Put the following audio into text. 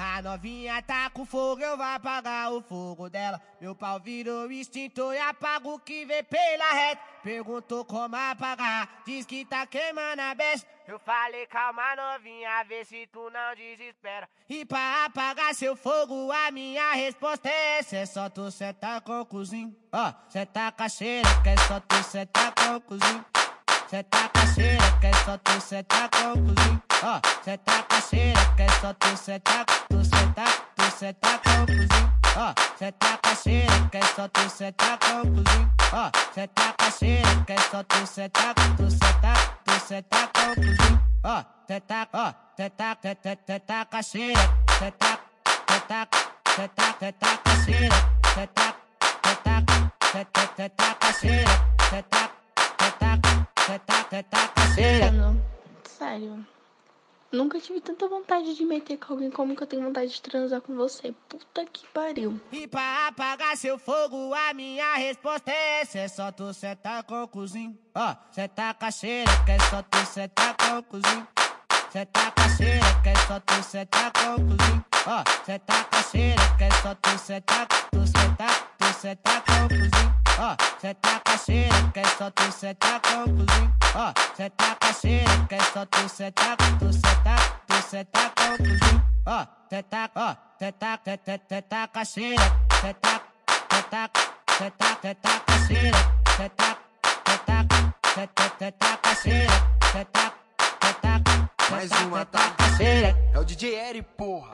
A novinha tá com fogo, eu vou apagar o fogo dela. Meu pau virou extintor e apago o que vê pela reta. Perguntou como apagar, diz que tá queimando a besta. Eu falei, calma novinha, vê se tu não desespera. E pra apagar seu fogo, a minha resposta é essa. É só tu sentar com o cozinho. Ó, sentar com a xereca, é só tu sentar com o cozinho. Senta com a xereca, é só tu sentar com o cozinho. Ó, senta com a xereca, é só tu sentar, tu sentar, tu sentar com o cozinho. Ó, senta com a xereca, é só tu sentar com o cozinho. Ó, senta com a xereca, é só tu sentar, tu sentar, tu sentar com o cozinho. Ó, senta, ó, senta, senta, senta com a xereca, senta, senta, senta, senta com a xereca, senta, senta, senta, senta com a xereca, senta, senta, senta, senta com a xereca. Mano, sério. Nunca tive tanta vontade de meter com alguém como que eu tenho vontade de transar com você. Puta que pariu. E pra apagar seu fogo, a minha resposta é essa. É só tu sentar com o cozinho. Ó, sentar com a é só tu sentar com o cozinho. Sentar com a xereca, é só tu sentar com o cozinho. Ó, sentar com a é só tu sentar, tu sentar, tu sentar com o cozinho. Ó, sentar com a xereca, é só tu sentar com o cozinho. Ó, sentar com a xereca, é só tu sentar, tu sentar, tu sentar com o cozinho. Ó, sentar, ó, sentar, sentar, sentar com a xereca, sentar, sentar, sentar, sentar com a xereca, sentar, sentar, sentar, sentar com a xereca, Mais uma, sentar tá? com a xereca. É o DJ Eri, porra.